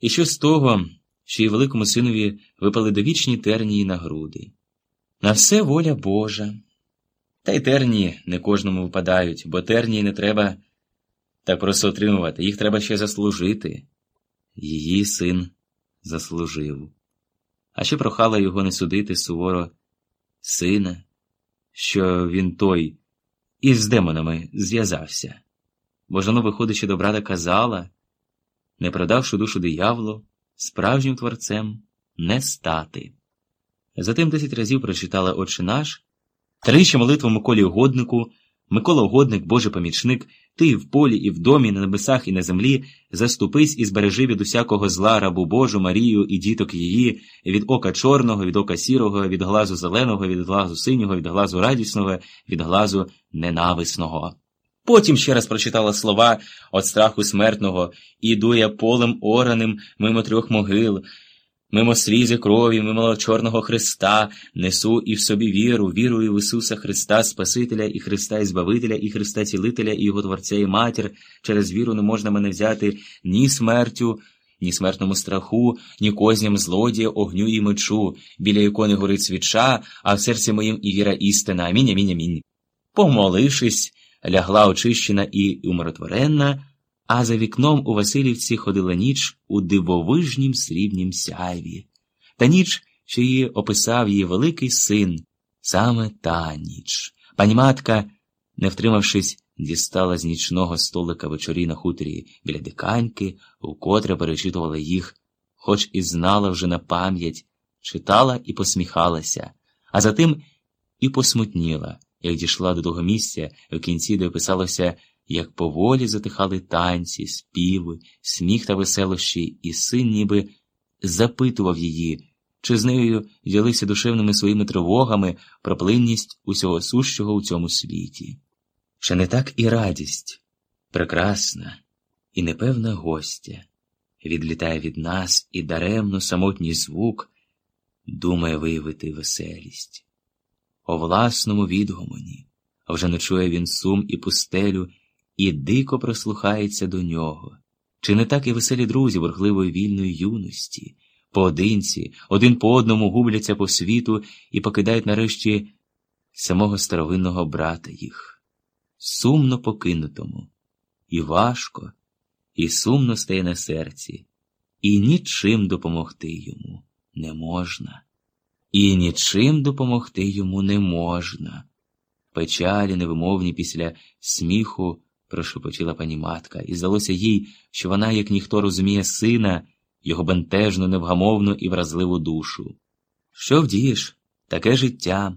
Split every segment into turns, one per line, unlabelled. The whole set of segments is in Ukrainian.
І що з того, що й великому синові випали довічні тернії на груди? На все воля Божа. Та й тернії не кожному випадають, бо тернії не треба так просто отримувати, їх треба ще заслужити. Її син заслужив. А ще прохала його не судити суворо сина, що він той із демонами зв'язався. Бо жоно, виходячи до брата, казала, не продавши душу дияволу, справжнім творцем не стати. Затим десять разів прочитала Отче наш, тричі молитву Миколі Угоднику, Микола Угодник, Божий помічник, ти в полі, і в домі, на небесах, і на землі, заступись і збережи від усякого зла рабу Божу, Марію і діток її, від ока чорного, від ока сірого, від глазу зеленого, від глазу синього, від глазу радісного, від глазу ненависного. Потім ще раз прочитала слова от страху смертного, іду я полем ораним мимо трьох могил, мимо слізи крові, мимо Чорного Христа, несу і в собі віру, вірую в Ісуса Христа, Спасителя і Христа і Збавителя, і Христа Цілителя, і Його Творця і Матір. Через віру не можна мене взяти ні смертю, ні смертному страху, ні козням злодія, огню і мечу, біля ікони горить свіча, а в серці моїм і віра істина. Амінь, амінь, амінь. Помолившись, лягла очищена і умиротворенна, а за вікном у Васильівці ходила ніч у дивовижнім срібнім сяйві. Та ніч, що її описав її великий син, саме та ніч. Пані матка, не втримавшись, дістала з нічного столика вечорі на хуторі біля диканьки, вкотре перечитувала їх, хоч і знала вже на пам'ять, читала і посміхалася, а затим і посмутніла, як дійшла до того місця, в кінці, де описалося як поволі затихали танці, співи, сміх та веселощі, і син ніби запитував її, чи з нею ділився душевними своїми тривогами про плинність усього сущого у цьому світі. Чи не так і радість, прекрасна і непевна гостя, відлітає від нас і даремно самотній звук думає виявити веселість. О власному відгомоні, а вже не чує він сум і пустелю і дико прислухається до нього. Чи не так і веселі друзі бурхливої вільної юності, поодинці, один по одному губляться по світу і покидають нарешті самого старовинного брата їх, сумно покинутому, і важко, і сумно стає на серці, і нічим допомогти йому не можна, і нічим допомогти йому не можна. Печалі невимовні після сміху прошепотіла пані матка, і здалося їй, що вона, як ніхто розуміє сина, його бентежну, невгамовну і вразливу душу. Що вдієш? Таке життя.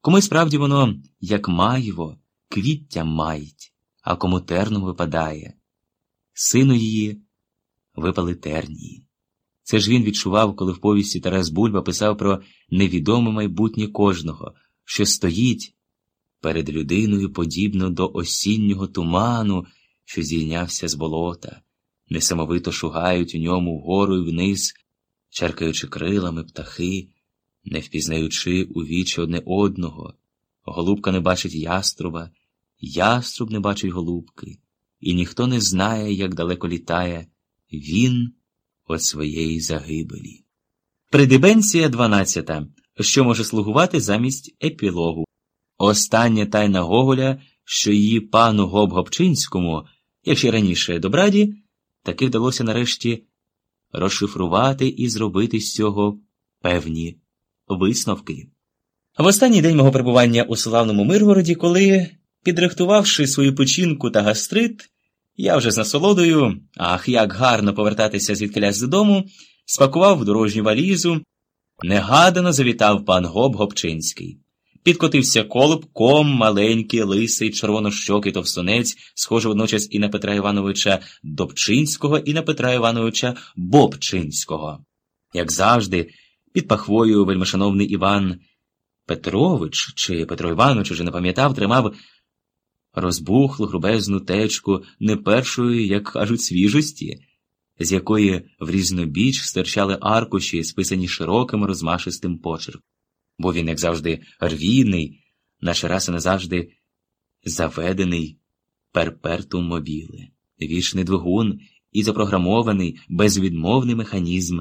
Кому справді воно, як маєво, квіття мають, а кому терном випадає. Сину її випали тернії. Це ж він відчував, коли в повісті Тарас Бульба писав про невідоме майбутнє кожного, що стоїть перед людиною подібно до осіннього туману, що зійнявся з болота, несамовито шугають у ньому вгору і вниз, черкаючи крилами птахи, не впізнаючи у вічі одне одного. Голубка не бачить яструба, яструб не бачить голубки, і ніхто не знає, як далеко літає він від своєї загибелі. Придибенція 12. Що може слугувати замість епілогу. Остання тайна Гоголя, що її пану Гоб-Гобчинському, як ще раніше добраді, таки вдалося нарешті розшифрувати і зробити з цього певні висновки. В останній день мого перебування у славному Миргороді, коли, підрихтувавши свою печінку та гастрит, я вже з насолодою, ах, як гарно повертатися звідкилясь додому, спакував в дорожню валізу, негадано завітав пан Гоб Гобчинський. Підкотився колобком, маленький, лисий, червонощокий товстунець, схожий водночас і на Петра Івановича Добчинського, і на Петра Івановича Бобчинського. Як завжди, під пахвою вельмишановний Іван Петрович чи Петро Іванович уже не пам'ятав, тримав розбухлу грубезну течку не першої, як кажуть, свіжості, з якої в різнобіч стирчали аркуші, списані широким розмашистим почерком. Бо він, як завжди, рвійний, наче раз і назавжди заведений перпертум мобіле, вічний двигун і запрограмований безвідмовний механізм